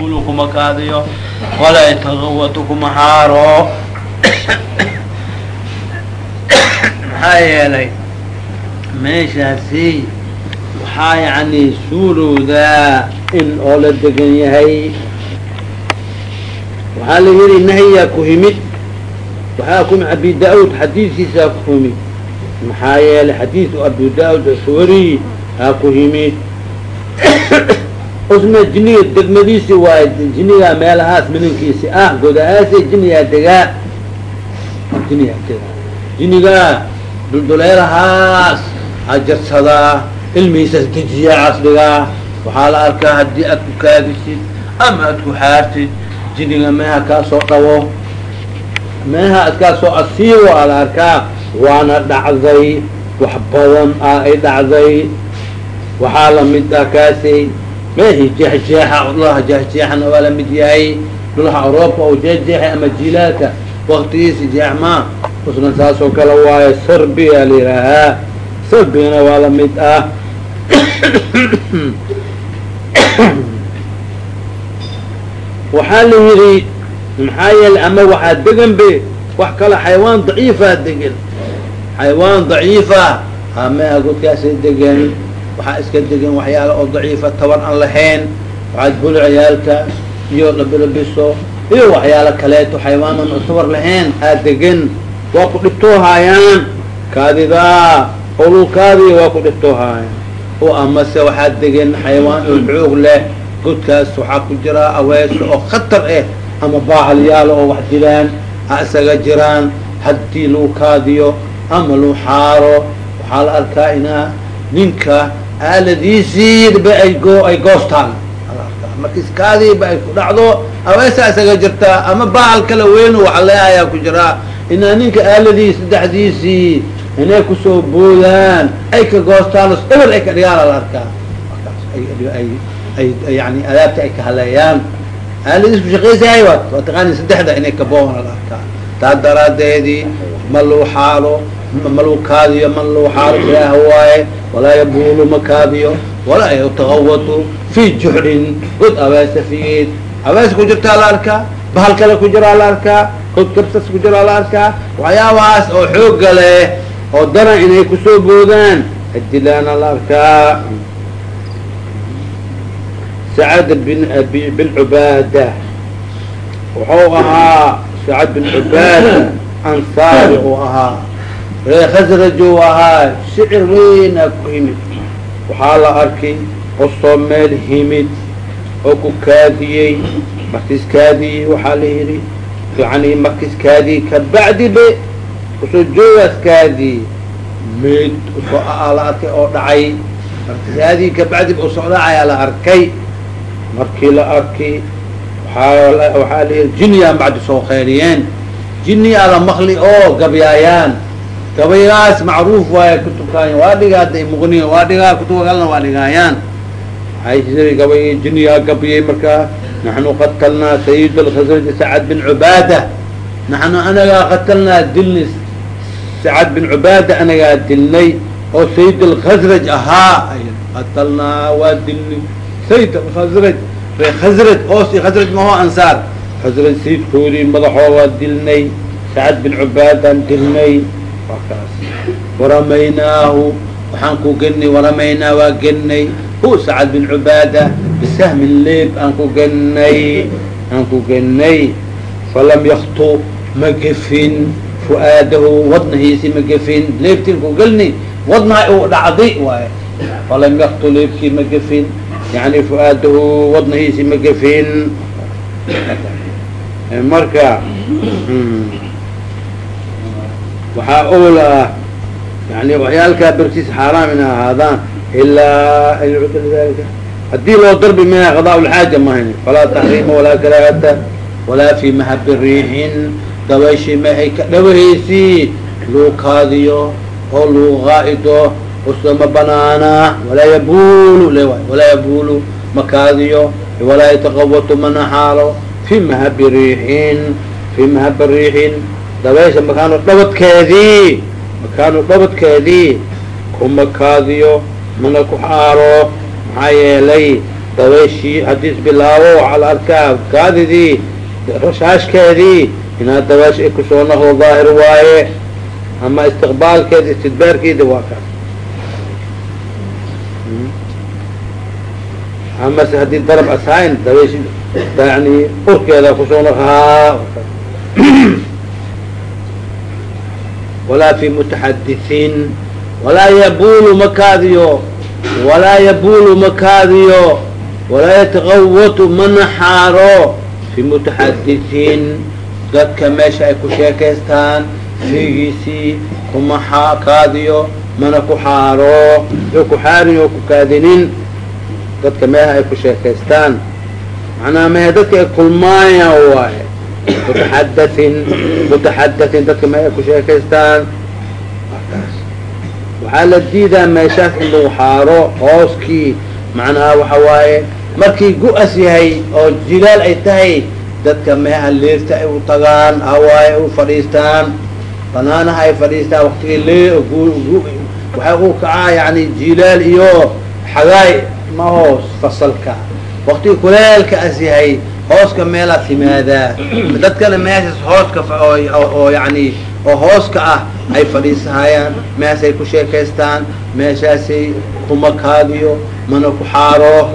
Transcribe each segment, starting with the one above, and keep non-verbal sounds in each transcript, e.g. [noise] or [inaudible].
yabulu kuma kaadiyo walaa yatagawatu kuma haaro maxaa yeelay meeshaasi waxaa yani suurowdaa in oo la degan yahay waxaa la yihi nahyaa ku himid waxaa ku abi da'ud xadiiskiisaa ku himid maxaa yeelay xadiisu abu da'ud wariy haa ku himid usma jiniga degmadiisi waayo jinigaa meelahaas minankiisi ah godahaasi jinigaa degaa jinigaa degaa jinigaa dulduleelahaas hajarsadaa ilmihiisas dejiyaa casligaa waxaa la arkaa haddii aad ku kaadisid ama aad ku xaartid jiniga meeha kaa soo dhawo. Meeha ad kaa soo asiibo aa la arkaa waana dhacday wax badan ah ay dhacday. Waxaa la mid ah kaasay meehii jeexjeexa dhulaha jeexjeexana waa la mid yahay. Dhulaha roobka oo jeexjeexay ama jilaalka waktigiisi jeexmaa usna saas oo kale waayo sarbiyaa la yihaahaa sarbigana waa la mid ah. [coughs] Waxaa la yidhi maxaa yeelay ama waxaa degan be wax kale xayawaan daciifaa degan xayawaan daciifa hameha godkaasay degan waxaa iska degan waxyaala oo daciifa tabar aan lahayn waxaad buli ciyaalka iyo labirabiso iyo waxyaalo kaleeto xayawaanan oo tabar lahayn aa degan waa ku dhibtoohaayaan kaadidaa howlulkaadiya waa ku dhibtoohaayaan oo amase waxaa degan xayawaan oo xoog leh. Godkaas waxaa ku jiraa aweeso oo khatar ah ama baahalyaalo oo wax dilaan ha isaga jiraan. Haddii lagu kaadiyo ama lagu xaaro waxaa la arkaa inaa ninka aaladiisiiba ay go ay goostaan. Markis kaadiiba ay ku dhacdo aweesa isaga jirtaa ama bahal kala weyn waxle ayaa ku jiraa inaa ninka aaladiis saddexdiisii inay ku soo boodaan ay ka goostaan eber ay ka dhigaan la arkaa markaas ay ay yani adaabta ay ka haleeyaan. Aaladiis kushaqaysahay wa waa taqaani saddexda inay kaboohan la arkaa taa daraadeedii ma luu xaalo ma luu kaadiyo ma luu xaalo ilaah waaye walaa yabulu ma kaadiyo walaa yatagawatu fi juxrin god abeesa figeed abeesa ku jirtaa la arkaa bahal kale ku jiraa la arkaa god kabsas ku jiraa la arkaa waxyaabahaas oo xooga leh oo daran inay ku soo boodaan adilaana la arkaa sacad bin bin cubaada wuxuu ahaa sacad bin cubaada ansaari uu ahaa ree khasraj uu ahaa shicir weynaa ku himid. Waxaa la arkay qosoo meel himid oo ku kaadiyey markis kaadiyey waxaa la yidhi yani markis kaadiyey kabacdi be joogaas kaadiyey mayd u soo a la arkay oo dhacay. Markis kaadiyey kabacdi ba u soo dhacayaa la arkay. Markii la arkay waaa waxaa la yidhi jiniyaa bacdi soo khayriyeen. Jiniyaa la makli oo gabyaayaan gabaygaas macruuf waaya kutubkaan waa dhigaa da muqniya waa dhigaa kutuba kalena waa dhigaayaan jiri gabay jiniyaa gabyay markaa naxnu qatalnaa sayid alkhasraj sacad bin cubaada naxnu anagaa qatalnaa dilnay sacad bin cubaada anagaa dilnay oo sayid alkhasraj ahaa qatalnaa waa dilnay sayid alkhasraj ree khasraj oos khasraj maho ansaar khasraj sayidkoodii madaxoo waa dilnay sacad bin cubaadaan dilnay kaas waramaynaahu waxaan ku genay waramaynaa waa genay hu sacad bin cubaada bisahmin leeb aan ku genay aan ku genay falam yaktu ma gefin. Fu'aadahu wadnahiisi ma gefin. Leebtiin ku gelni wadnaha uu dhacday waay falam yaktu leebkii ma gefin. Yani fu'aadahu wadnahiisi ma gefin. Marka waxaa ola ah yani waxyaalkaa bertiis xaaraam ina ahaadaan ilaa an yucda lidalika haddii loo darbi minha qadaa lxaaja mahayn falaa taxriima walaa karaahata walaa fi mahabi riixin. Dabayshi mahay ka dhawahaysi luu kaadiyo oo luu qaa'ido usama banaana. Walaa yabulu walaa yabulu ma kaadiyo. Walaa yataqawatu mana xaalo. Fi mahabi riixin fi mahabi riixin dabaysha makaanu dhabadkeedii makaanu dhabadkeedii kuma kaadiyo mana ku xaaro maxaa yeelay dabayshii haddiis bilaawo waxaa la arkaa kaadidii rashaashkeedii inaad dabaysh ay ku soo naqdo daahir waaye ama istiqbaalkeeda istidbaarkeeda waa kaas. Amase haddii darab asayn dabaysh yani urkeeda ku soo naqhaa [clears throat] walaa fi mutaxadithin walaa yabulu makaadiyo walaa yabulu makaadiyo walaa yataqawatu mana xaaro fi mutaxadithin dadka meesha ay ku sheekaystaan fiigiisii kuma kaadiyo mana ku xaaro yo ku xaarin oo ku kaadinin dadka meeha ay ku sheekaystaan macnaha mehe dadka mutaxadatin mutaxadatin dadka mehe ay ku sheekaystaan. waxaa la diidaa meeshaas in lagu xaaro hooskii. macnaha waxa waaye markii gu-as yahay oo jilaal ay tahay dadka meeha leerta ay u tagaan hawaaye u fadhiistaan banaanaha ay fadhiistaan waktigii lee waxay u kacaa yani jilaal iyo xagaay ma hoos fasalka. waktigii hooska meelaa timaadaa dadkana meeshaas hooska oo yani oo hooska ah ay fadhiisahayaan meeshaasay ku sheekaystaan meeshaasay kuma kaadiyo mana ku xaaro.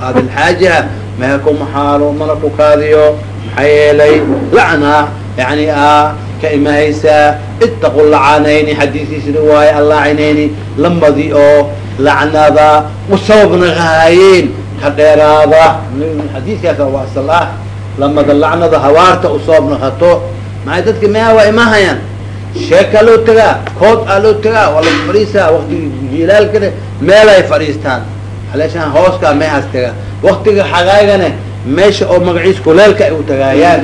Qaadilxaajaha meha kuma xaaro mana ku kaadiyo. Maxaa yeelay lacna yani a ka imahaysaa itaqu lacanayni xadiiskiisina waaye allaacinayni lamadii oo lacnada usababnaqahaayeen ka dheeraada xadiiskaas waa asal ah lamada lacnada hawaarta usabab naqato maxay dadka meha waa imahayaan sheekaa loo tagaa? Kood aa loo tagaa? Waa la fadhiisaa waktiga jilaalkana meel ay fadhiistaan aleeshaan hooskaa meehaas tagaa. Waktiga xagaagane meesha oo magaciis kuleelka ay u tagaayaan.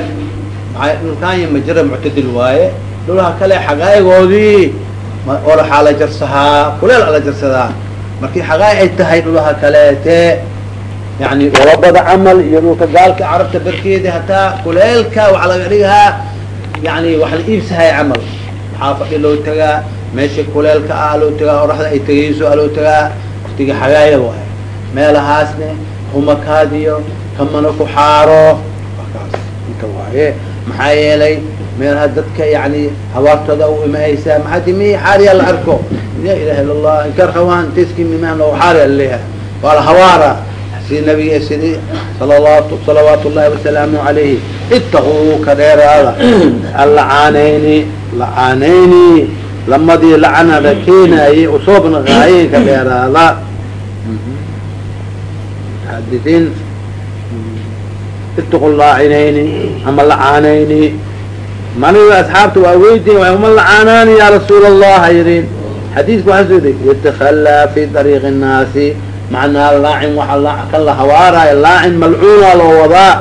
Maxay dhulkaanya majara muctadil waaye? Dhulha kale xagaagoodii oraxaa la jarsahaa kuleel ala jarsadaa. Markii xagaay ay tahay dhulaha kaleete yani labada camal iyo dhulka gaalka carabta barkeeda hataa kuleelka waxaa laga dhigahaa yani wax la iibsahay camal. Waxaa fadhi loo tagaa meesha kuleelka ah loo tagaa oraxda ay tegayso a loo tagaa waktiga xagaaya waaye. Meelahaasne humakaadiyo kamana ku xaaro. Wakaas inta waaye maxaa yeelay meelaha dadka yani habaartooda u imahaysaa maxaa dimi xaariya la arko. La ilaha illa allah taskimimaan oo xaariya la leeyahay waa la hawaara si nabiga sidi salawat salawaatu llahi wasalaamu alayhi. Itaquu ka dheeraada [clears throat] allacaanayni lacaanayni lamadii lacanada keenaayey usoobna qaayeen ka dheeraada mutaxadiin itaqu laacinayni ama lacaanayni maniga asxaabta waa weydiin uma lacaanaani ya rasuul allah waxaa soo yidhi yatakhalaa fi dariiqi الnaasi macnaa laacin waxa kan la hawaarayo laacin malcuuna loo wadaa.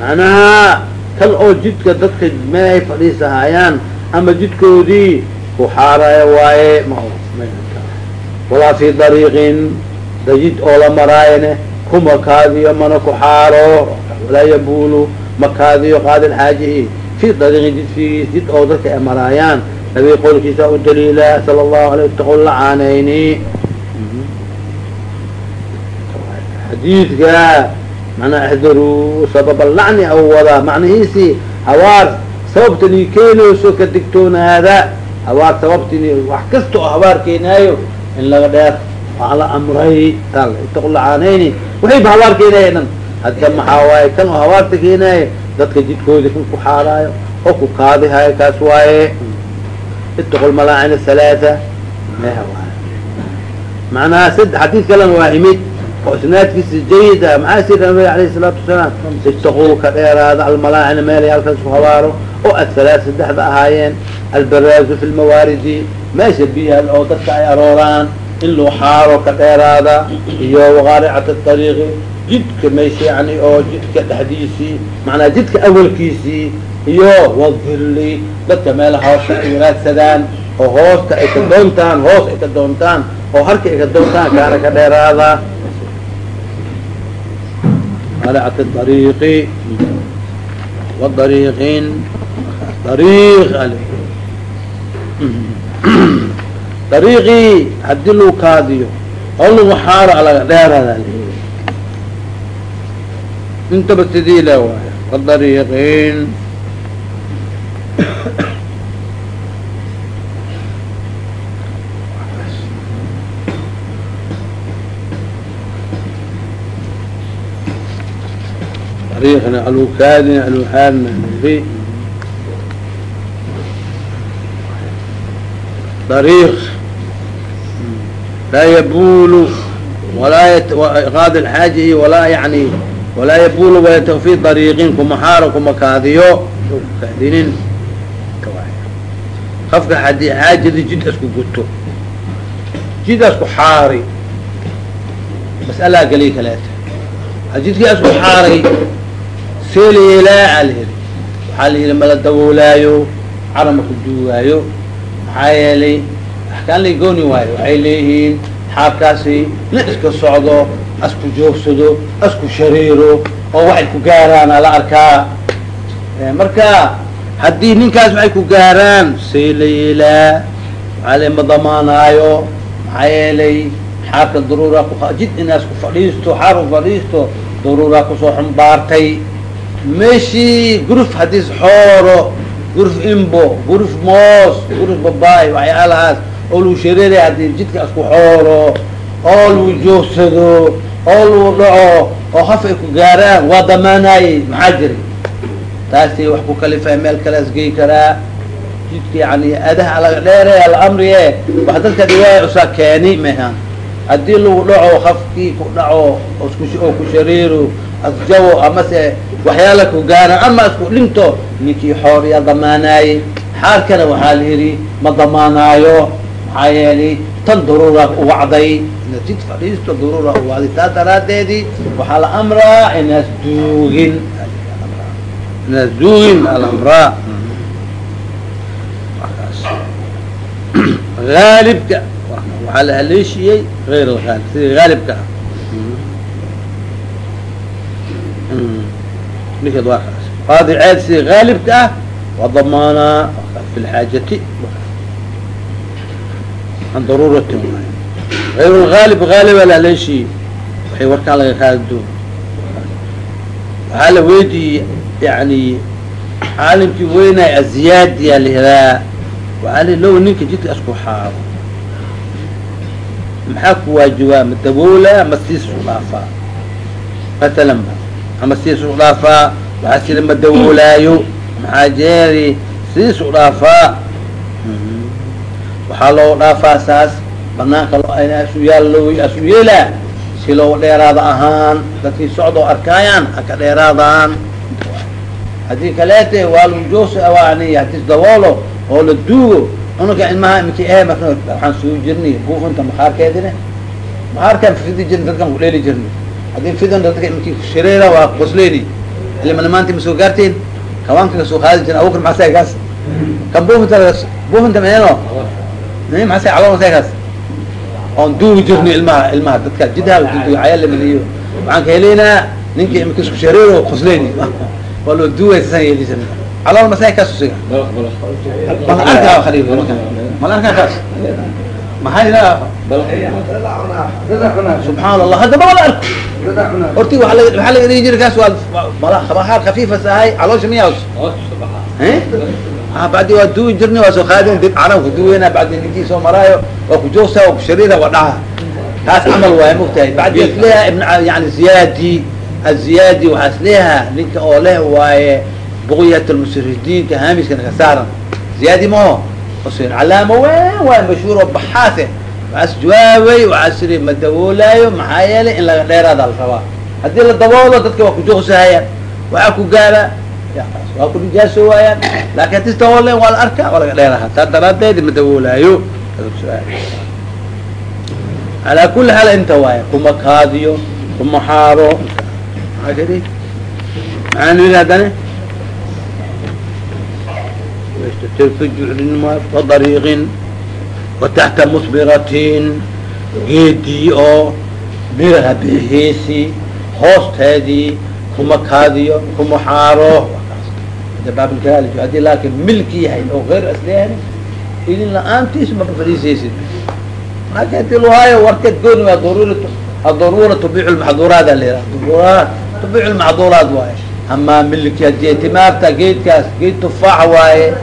Macnaha kan oo jidka dadka meehay fadhiisahayaan ama jidkoodii ku xaaraya waaye ma walaa fi dariiqin dajid oo la maraayane kuma kaadiyo mana ku xaaro walaa yabulu ma kaadiyo qaadil xaajihi. Fi dariiqin jid figiis jid oo dadka ay maraayaan nabi qolkiisa u daliila sala allahu alay taqu lacaanayni xadiidka manaa axdaruu sababa lacni au wadaa macnihiisii hawaar sababtani keenayso ka digtoonaada hawaar sababtini wax kasta oo hawaar keenaayo in laga dheer waa la amray tal itaqu lacaanayni waxayba hawaar keenaaya dhan hadda maxaa waaye kan oo hawaarta keenaayo dadka jidkoodi kan ku xaaraayo oo ku kaadihayo kaas waaye. Itaqu lmalaacin halaaa meha waaye. Macnaha sid xadiid kalena waa imid oo isnaadkiisa jayid ah maxaa sii alayhi salaatu wasalaam itaquu ka dheeraada almalaacina meelay halkaas ku habaaro oo athalaat saddexda ahaayeen albaraazu fi lmawaaridi meesha biyaha oo dadka ay arooraan in loo xaaro ka dheeraada iyo waqaaricata ariiqi jidka meesha yani oo jidka dhexdiisii macnaa jidka awalkiisii iyo wadilli dadka meelaha hoosta ay wanaagsadaan oo hoosta ay ka doontaan hoos ay ka doontaan oo harka ay ka doontaan kaana ka dheeraada خلعت الطريق والطريقين طريق ال طريقي haddii luu kaadiyo oo lagu xaaro laga dheerada intaba sidii le waay والطريقين طريقنا الوكادنا الوحالنا نبي طريق لا يبول ولا يت... غاد الحاجة ولا يعني ولا يبول ولا في طريقين كما حارة كما كاذيو كاذين خفك حدي حاجة دي جد اسكو قلتو جد اسكو حاري مسألة قليل ثلاثة jidkii asku xaaray seeliyelaa aa la yidhi waxaa la yidhi mala dawoolaayo carama ku duugaayo. Maxaa yeelay axkaan lay gooni waayo. Waxay leeyihiin xaabkaasi la iska socdo asku joogsado asku shariiro oo waxay ku gaaraana la arkaa. Marka haddii ninkaas waxay ku gaaraan seelayelaa waxaa la ma damaanaayo. Maxaa yeelay xaarka daruuraa ku jid inaas ku fadhiisto xaar fadhiisto daruuraa ku soo xumbaartay meeshii guruf haddiis xooro guruf imbo guruf moos guruf babaay waxyaalahaas oo lagu shareeray haddii jidka asku xooro oo lagu joogsado oo lagu dhaco oo haf ay ku gaaraan waa damaanaayey maxaa jira taasi wax ku kalifay meel kaleas gey karaa. Jidka yani adaha laga dheere alamriye wax dadka dhiwaaya usaa keeni mehan haddii lagu dhaco hafkii ku dhaco oo ku shariiro asjawo amase waxyaala ku gaaraan ama isku dhinto ninkii xooriya damaanaayey xaarkana waxaa la yidhi ma damaanaayo maxaa yeelay tan daruura uwacday inaad jid fadhiisto daruura uwacday taas daraadeedii waxaa la amraa inaas duugin. Inaas duugin alamraa aalibka waxaa la haleeshiyey غayr اaalib sidii haalibka ah kaas qaadiceed sidii haalibka ah waa damaanaa fi lxaajati an daruurati غayr اhaalib haaliba la haleeshiyey waxay warkaan laga qaadi doon waxaa la weydiiyey yani caalimkii weynay aziyaadiyaa lihadaa waxaa li low ninka jidka asku xaaro. Maxaa ku waajibaa ma daboolaa? Ma siisu dhaafaa matalan ba ama siisu dhaafaa waxaa sida ma daboolaayo maxaa jeeri siisu dhaafaa waxaa loo dhaafaa saas banaanka asu yaal asu yeelaa si loo dheeraada ahaan dadkii socdoo arkaayaan haka dheeraadaan. Haddii kaleete waa lagu joos yani hadis daboolo oo la duugo unaka ilmaha imiki marka waxaan suu jirnay buufinta makaarkeedine makaarkaan fidi jirn dadkan kudheeli jirnay haddii fidan dadka imiki shareera waa qosleyni ilma maanta ma soo gaarteen kawaanka ka soo qaadi jirin abukar maxaa kaas kan buufinta buufinta meeno maxaa calon kaas oon duugi jirnay ilmaha ilmaha dadka jidha cayaal lamaniyo waxaan ka helaynaa ninka imika isku shareero qosleyni waa loo duugay sasaan yeeli jirnay calol masay kaas usiga mal arkaa khaliil mal arkaa kaas maxay subxaan allah haddaba wala arko. Horti waa la waxaa laga dhigi jira kaas waa khafiifas ahay caloosha miyaas a bacdi waa duwi jirnay waa soo qaadin dib carab ku duweyna bacdi ninkii soo maraayo waa ku joogsa waa ku shariira waa dhaha. Taas camal waay mogtahay bacdi isleeha ibn yani ziyaadi aziyaadi waxaa isleeha ninka oo leh waaye bqyat lmusridiinka haamiskana ka saaran. Ziyaadi maho usin calaamo weyn waay mashhuur oo baxaase waxaas jawaabay waxaa siri ma daboolaayo maxaa yeelay in laga dheeraada la rabaa haddii la daboolo dadka waa ku joogsahayaan waxaa ku gaara waa ku nijaaso waayaan laakin hadis daboolen waa la arkaa waa laga dheeraha taa daraadeed ma daboolaayo alaa kuli xaal inta waaya kuma kaadiyo kuma xaaro maa kadi maxaa nidi haddane في جعل وطريق وتحت مصبرة geedii oo miraha bixiisi hoosteedii kuma kaadiyo kuma xaaro baabilkaali haddii laakin milki yahay oo غayr aslihan idin la-aantiis maba fadhiisaysid laakin hadii lahaayo warkeed gooni waa darurat الضرورة تبيع المحظورات اللي ضرورات tubic lmacduuraat waaye amaa milki hadii timaarta geedkaas geed tufaax waaye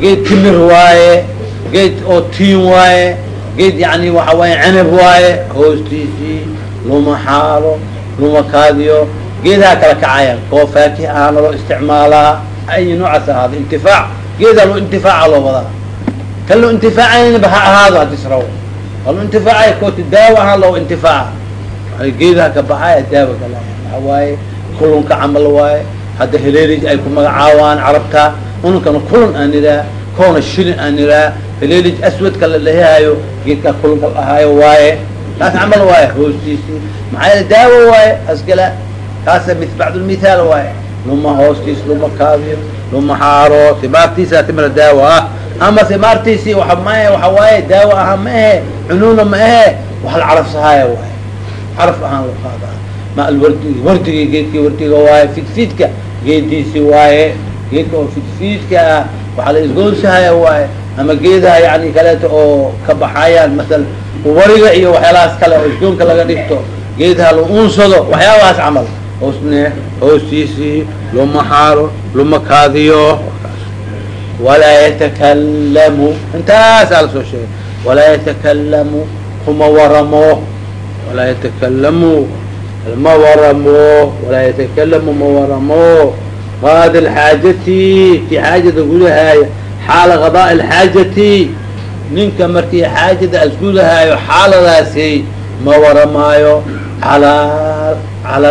geed timir waaye geed oo tiin waaye geed yani waxa waaye canab waaye hoostiisii luma xaalo luma kaadiyo geedaha kala kacaya koo faakih ahaana loo isticmaalaa ay noocaas ahaado intifaac geedaa loo intifaaca loo wadaa. Kan loo intifaacaynaba ha ahaado hadis raw waa loo intifaacaya kooti daawo ahaan loo intifaaca. Geedaha ka baxaya daawo kala waxa waaye kulunka camal waaye hadda heleelij ay ku magacaawaan carabta ununkana kulun aan iraa koona shilin aan iraa heleelij aswadka la dhahaayo geedkaa kulunka la ahaayo waaye kaas camal waaye hoostiisii maxaa daawo waaye asgala kaasa mi bacdulmithaal waaye. Luma hoostiis luma kaadiyo luma xaaro timaartiisa timira daawo ah. Ama timaartiisii waa mae waxa waaye daawo aha ma ahe cunuuna ma ahe wax la carafsahaaya waaye. Caraf ahaan loo qaadaa. Ma alwardi wardigii geedkii wardiga waaye fidfiidka geediisi waaye geedka oo fidfiidka ah waxaa la isgoonsahaya waaye ama geedaha yani kaleeto oo ka baxayaan masala wariga iyo waxyaalahaas kale oo isgoonka laga dhigto geedaha la uunsado waxyaabahaas camal. Hoosne hoostiisii luma xaalo luma kaadiyo. Walaa yatakalamu intaasaa la soo sheegay. Walaa yatakalamu kuma waramo. Walaa yatakalamu ma waramo. Walaa yatakalamu ma waramo qaadi lxaajati ki xaajada gudahaayo xaala qadaa lxaajati ninka markii xaajada asgudahaayo xaaladaasi ma waramaayo. Ala ala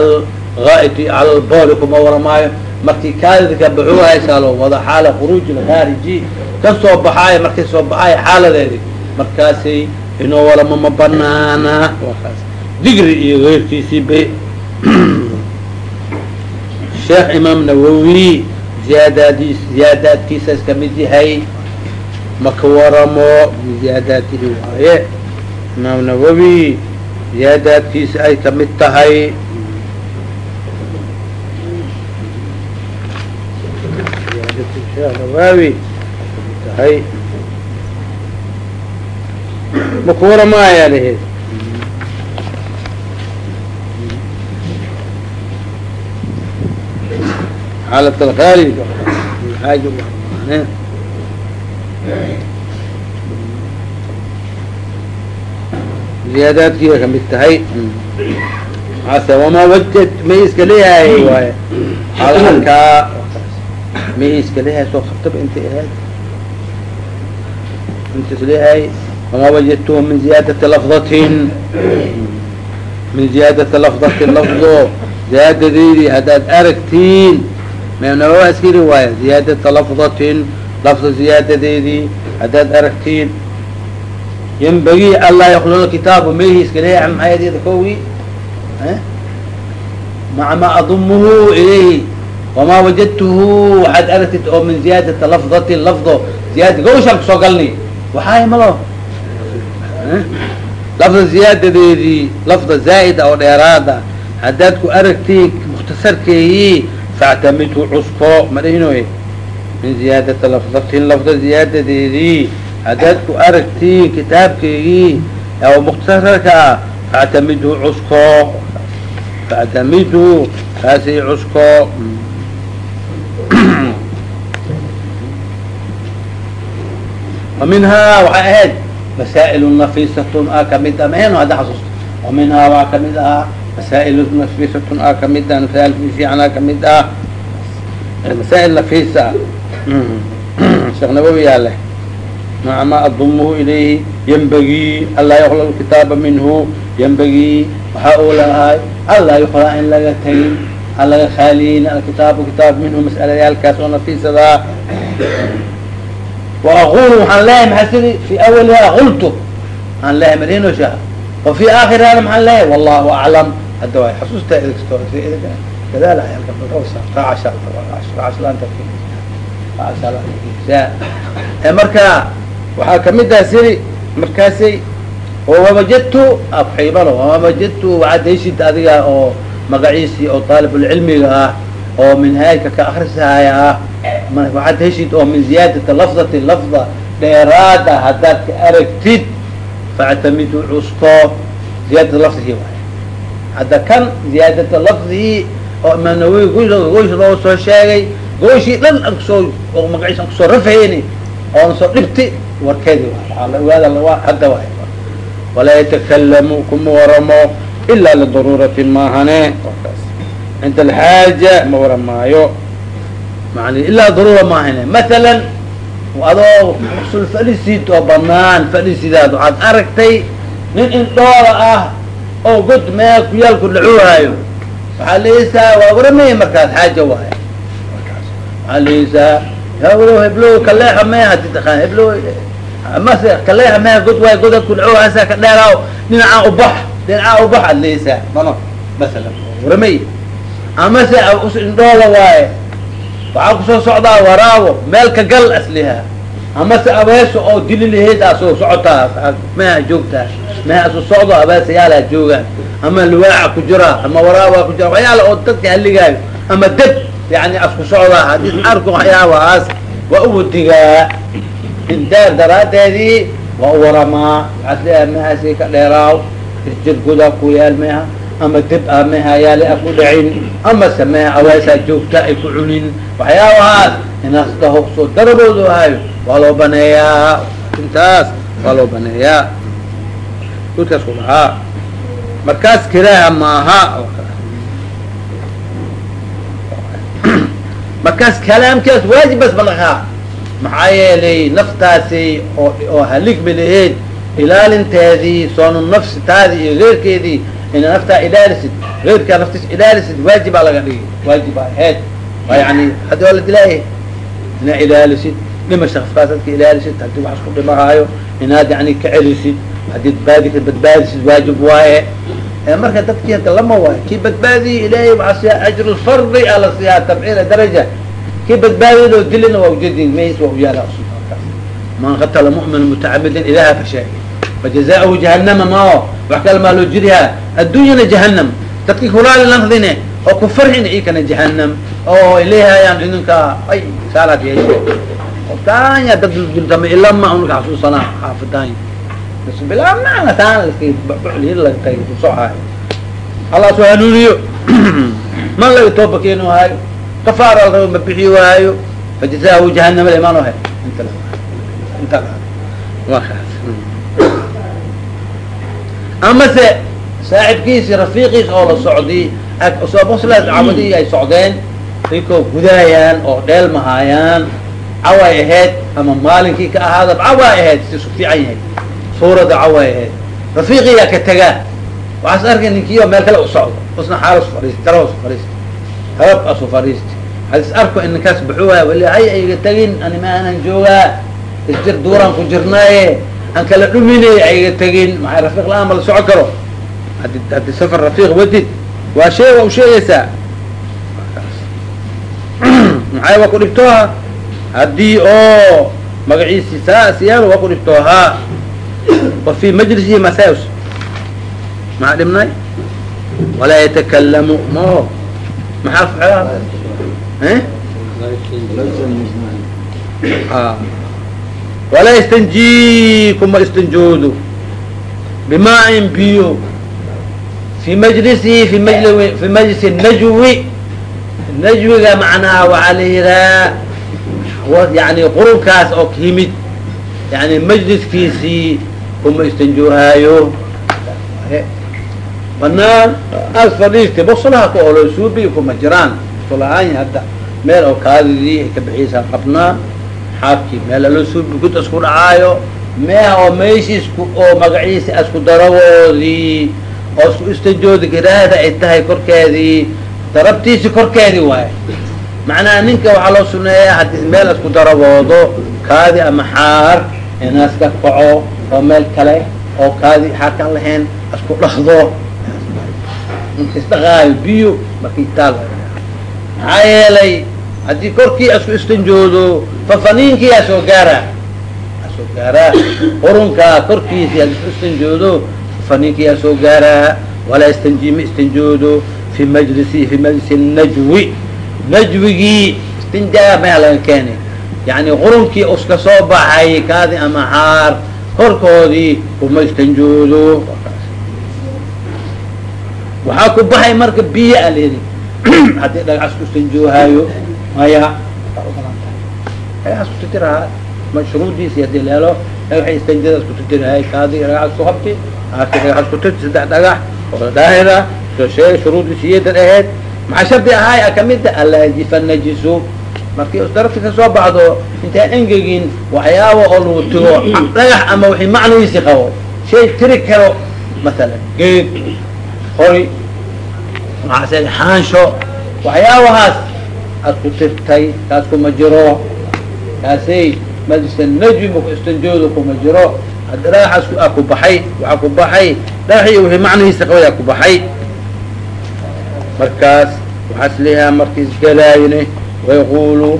laaiti cala lbooli kuma waramaayo. Markii kaadidka baxuhaysaa loo wada xaala khuruuj lkhaariji ka soo baxaayo markay soo baxaayo xaaladeedi markaasay inoo waramo ma banaana digri iyo geyrkiisii bay sheekh imaam nawowi ziyaadaadiis ziyaadaadkiisaas ka mid yahay maka waramo ziyaadaatihi waaye. Imaam nawowi ziyaadaadkiisa ay ka mid tahay nawawi tahay maka waramo ayaa xaalat alkhaarij xaaja ziyaadaadkiiba ka mid tahay ase wamaa wajad may iska leeyahay waaye halkaa may iska leeyahay soo qabtaba intay ahayd inta is leeyahay wamaa wajadtuhu min ziyaadati lafdatin min ziyaadati lafdatin lafdo ziyaadadeydii haddaad aragtiin mnawa iskiri waaya ziyaadata lafdatin lafda ziyaadadeedii haddaad aragtiin ynbagii anlaa yakluna kitaabu mayhi iska leeyahay maxayadeda kowi maca ma adumuhu ilayhi wamaa wajadtuhu waxaad aragtid oo min ziyaadata lafdatin lafdo ziyaada gawshaan ku soo galni waxaay malo lafda ziyaadadeedii lafda zaa'ida oo dheeraada haddaad ku aragtiin mukhtasarkeeyii factamidhu cusko madahinoy min ziyaadata lafdatin lafda ziyaadadeedii haddaad ku aragtiin kitaabkeygii oo mukhtasarka ah factamidhu cusko factamidhu kaasi cusko minhaa waxay ahayd masaa'il nafisatun a ka mid a maheno hadda xasuusta wa minhaa waa ka mid ahaa masaail nafisatun a ka mid ah masaail fiicanaa ka mid ah masaail nafisa sheekh nawowi yaa leh maca ma adumuhu ilayhi yanbagii anlaa yuklaa kitaaba minhu yanbagii waxaa uu lahay anlaa yuklaa in laga tagin an laga khaaliyin alkitaabu kitaab minhu mas'alayaalkaas oo nafisadaa wa aqulu waxaan leeyahay maxaa sidi fi awaliha qultu aan leeyahay marino shaha wa fi aakhirihana maxaan leeyahay wallahu aclam hadda waay xasuusta gadaal marka waxaa ka mid ah sidi markaasay wawajadtu akuxiibano wama wajadtu waxaad heshid adiga oo magaciisii oo aalibulcilmiga ah oo minhaajka ka akrisahaya ah. Waxaad heshid oo min ziyaadati lafdati lafda dheeraada haddaad ka aragtid factamidu cusko ziyaadata lafdihi waay hadda kan ziyaadata lafdihi oo imaam nawawi goys loo soo sheegay gooshii dhan an ku soo oo magaciisa ku soo rafayni oona soo dhibti warkeedi waada waa hadda waay walaa yatakalamu kuma waramo ilaa lidaruurati maahane warkaas cinda alxaaja ma waramaayo. Man ilaa daruura maahane mathalan adoo sul fadhisid oo banaan fadhisidaad waxaad aragtay nin indhoola ah oo god mee kuyaalku dhacuhaayo waxaa leesaa waa waramaya markaas xaaja waay waxaa leesaa hawlo heblow kaleexa meha hadi taqaan heblow mase kaleexa meha god waay goda ku dhacuhaasa ka dheeraaw dhinacaa ubax dhinacaa ubax ad leesaa mano masalan waramay amase us indhoola waaye waxaa ku soo socdaa waraabo meel ka gal asliha amase abeeso oo dili lahayd aa soo socotaa meha joogtaa meha asu socdo abeesayaalaa joogaan ama liwaaca ku jira ama waraaba ku jira waxyaala oo dadka haligaayo ama deb yani asku socdaa haddii arko waxyaabahaas waa uwadigaa indaar daraadeedii waa u waramaa. Leeyahay mehaasi ka dheeraaw jirgudaa ku yaal meha ama deb a meha yaali a ku dhacin ama se meha aweesaa joogta ay ku cunin. Waxyaabahaas inaas dhaho soo daraboodu ahayo waa loo baneeyaa. Intaas waa loo baneeyaa gudkaas ku dhahaa markaas kiraaha maaha markaas kalaamkaas waajibas balaqaa maxaa yeelay naftaasi oo oo haligba laheyd ilaalinteedii soonu nafsi taadi iyo geerkeedii ina naftaa ilaalisid geerkaa naftiis ilaalisid waajibaa laga dhigi waajib aa ahayd. Waa yani haddi waa la dilaayahay inaa ilaalisid dhimasha afkaas dadka ilaalisid haddii wax isku dhimahaayo inaad yani ka celisid haddii badbaadi badbaadisid waajib waaye marka dadkii hadda lama waayo kii badbaadiyi ilaahay waxaa siyaa ajru fardi ala siyaa tabciina daraja kii badbaadiy loo dilina waa ujedin mays waa uyaala man qatala mu'mina mutacamidan ilaha fashaay fajazaahu jahanama mao wax kale maa loo jirihaa addunyana jahanam dadkii kulaali naqdine oo ku farxin ikana jahanam oo ileehayaan idinka ay saalaad yeeshe taanya dad dultama ilama unaka xasuusanaa xaafidaan bilaa macna taana lagtay kusocaayo allah soo hanuuniyo [clears throat] man laga tooba keenu haayo kafaara la rabo ma bixi waayo fajazaahu jahanama imaan he inta inta markaas amase saaxibkiisi rafiiqiis oo la socday soobosla cabadii ay socdeen inkoo gudaayaan oo dheel mahaayaan caway ahayd ama maalinkii ka ahaadaba caway ahayd si su fiican yahay. Suurada caway ahayd rafiiqiyaa ka tagaa. Waxaas arkay ninkiioo meel kale u socdo. Usna xaalas fadhiist darawas fadhiist habab asu fadhiist hadis arko in ninkaas baxuwaa wali hay ayga tagin ani ma aanan joogaa. Isjir duuraan ku jirnaaye. Aan kala dhuminay ayga tegin maxay rafiiq la'aan ma la soco karo? Hadi haddii safar rafiiq wadid. Waa shee waa u sheegaysaa. [clears throat] Maxay waa ku dhibtooha haddii oo magaciisi saasiyaan waa ku dhibtoohaa wa fi majlisihi masayus maxaa dhibnay? Walaa yatakalamu mao maxaa walaa yastanji kuma istanjoodo bimaain biyo fi majlisihi fi majli fi majlisi najwi. Najwiga macnaha waxaa la yihaha yani qurunkaas oo yimid yani majliskiisii kuma istanjoohaayo banaan aas fadhiistay bosolaha ka olo suubi kuma jiraan. Bosola-aan hadda meel oo kaadidii ay ka bixiisaa qabnaa xaabkii meel alo suubi gud isku dhacaayo meeha oo meeshiisku oo magaciisi asku darawoodii oo isku istanjooda garaahda ay tahay korkeedii darabtiisi korkeedii waaye macnaha ninka waxaa loo suneeyaa haddii meel isku daraboodo kaadi ama xaar inaas ka kaco oo meel kale oo kaadi xaarkaan lahayn isku dhakdo isdhaqaayo biyo markii taal. Maxaa yeelay haddii korkii isku istanjoodo fafaniinkii aa soo gaaraa. Aa soo gaaraa. Qurunkaa korkiisi ad isku istanjoodo fafaniinkii aa soo gaaraa. Walaa istanji ma istanjoodo fi majlisi fi majlisi najwi najwigii istinjaa mea laga keenay. Yani qurunkii uska soo baxay kaadi ama xaar korkoodii kuma istanjoodo waxaa ku baxay marka biyo a layidhi [clears throat] haddii dhagaxas kustanjoohaayo maya. Dhagaxas kututirahaa mashruudiisi haddii la helo dhagaxi istanjadaas kututirahay kaadi dhagaxas ku habti aaki dhagaxas kututi saddex dhagax oo daahira soo sheegay shuruudiisi iyadad ahayd maxaa shardi ahaay a kamida anlaa yajifa najisu. Markii darafti ka soo baxdo intaan engegin waxyaaba oo lagu tiro dhagax ama wixii macnawiisi qabo shay tiri karo masalan geed qori maase xaansho waxyaabahaas aad ku tirtay kaas kuma jiro. Kaasay majlisa najmi maku istanjooda kuma jiro. Dhagaxaas a ku baxay waxaa ku baxay dhagaxi wixii macnahiisa qabay aa ku baxay markaas waxaa is leeyaha markiis galaayne wayaqulu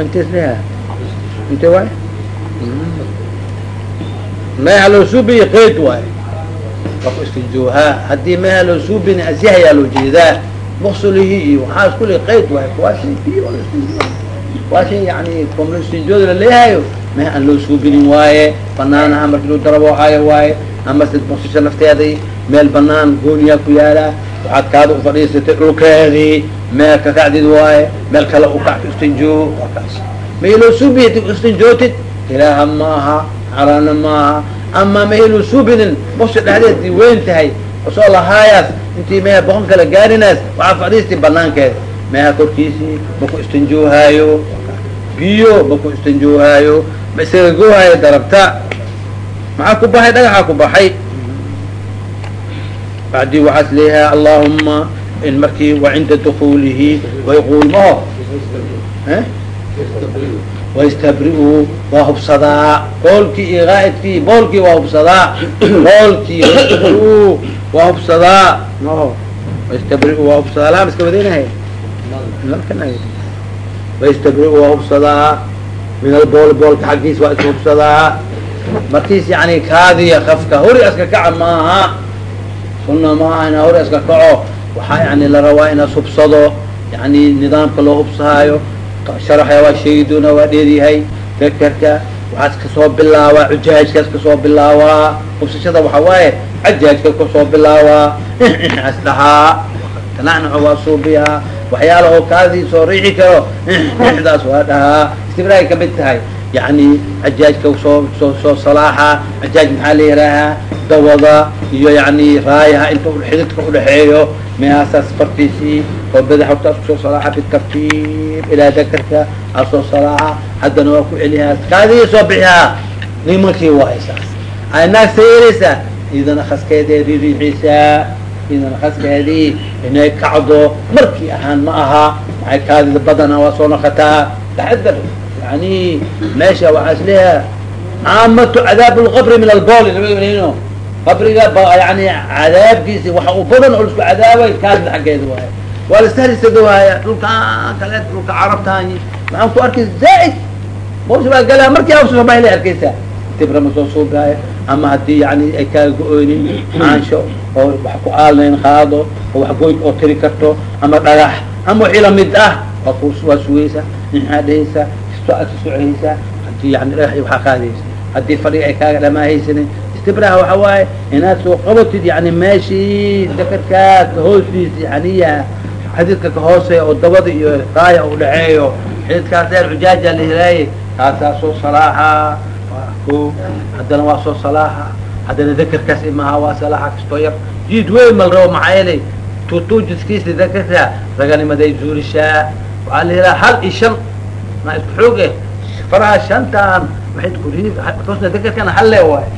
inta is leeyaha inte waay? Meha loo suubiya qeyd waay. Waku istinjoohaa haddii meha loo suubin asyahayaa loo jeedaa. Muksulihi iyo waxaas kuli qeyd waay. Waa shay biyo waa shay yani komla istinjooda laleeyahayo meha aan loo suubinin waaye. Banaanaha markii loo daraboohaayo waaye. Amase muksisha nafteeday meel banaan gooniyaa ku yaalaa waxaad kaada u fadhiisatay dhulkeedii meel ka kacdid waaye meel kale u kacto istinjoo kaas. Mailoo suubiya di istinjootid ilaaha maaha xaraana maaha. Ama mailoo suubinin muksi dhexdeed weyn tahay u soo lahaayaas intii meha boqon kala gaarinaas waxaa fadhiistay banaankeeda meha korkiisii maku istinjoohaayo biyo maku istinjoohaayo ma isaga goohaayo darabta. Maxaa ku baxay? Dhagaxaa ku baxay bacdii waxaas leeyahay allahuma in markii wa cinda dukuulihi wayquul maho waystabri-u waa hubsadaa boolkii iyo qaa'idkii boolkii waa hubsadaa boolkii waystabri-u waa hubsadaa maho waystabri-u waa hubsadaa laa iska wadeynahay waystabri-u waa hubsadaa min albool boolka xaggiis waa iska hubsadaa markiis yani kaadiya kafka hori aska kaca maaha sunna maaha inaa hori aska kaco. Waxaa yani la rabaa inaas hubsado yani nidaamka loo hubsahaayo. Sharaxya waa sheegi doonaa waa dheeryahay fekerka waxaas ka soo bilaabaa cujaajkaas ka soo bilaabaa. Hubsashada waxaa waaye cajaajka ka soo bilaabaa. [laughs] As tanacnaco waa suubiyaa waxyaala oo kaadii soo riixi karo [laughs] daas waa dhahaa. Istibraay ka mid tahay. Yani cajaajka soo soo soo salaaxa. Cajaaj maxaa la yihaahaa dawada iyo yani raayaha inta xididka udhaxeeyo meehaasaas fartiisii oo badax horta asku soo salaaxa bitartiib ilaa dakarka asoo salaaxa haddana waa ku celihaa kaadii soo bixihaa nimankii waay saas ay naag sayeraysaa idana khaskeedee ririixiisaa idana khaskeedii inay kacdo. Markii ahaan ma aha maxay kaadida badana waa soo noqotaa. Taxadar yani meesha waxaa is leeyaha caamatu cadaab lqabri min albol qabriga yani cadaabkiisi waxa u badan oo lisku cadaabay kaadida xaggeeda waay waa lastahlisadawaya dhulka kale dhulka carabtaani maxaan ku arkay zaaid mawsi baa galaa markii awsabaa la arkaysaa tibra ma soo suugaaya ama haddii yani ay kaaga go-oynin caansho oo wax ku aalnayn qaado oo wax goyn oo tiri karto ama dhagax ama wixii la mid ah waa ku waa sugaysa maxaa dhehaysaa socohaysaa haddii yani dhagaxi waxaa qaadaysa haddii fadhiga ay kaaga dhamaahaysanin istibraha waxa waaye inaad soo qabatid yani meeshii dakarkaa ka hoostiisa yaniya xadidka ka hooseeya oo dabada iyo raaya u dhaxeeyo xididkaas dheer cujaaja la helaaye kaasaa soo salaaxa. Ko haddana waa soo salaaxa. Haddana dakarkaas imaha waa salaaxa kastoo yar. Jiid weyn mal rabo maxaa yeelay tutuujiskiisa dakarka raganimaday zuulishaa. Waxaa la yidhaha hal iyo shan. Ma isku xoog eh? Faraha shantaan waxay ku ri dakarkana halle waay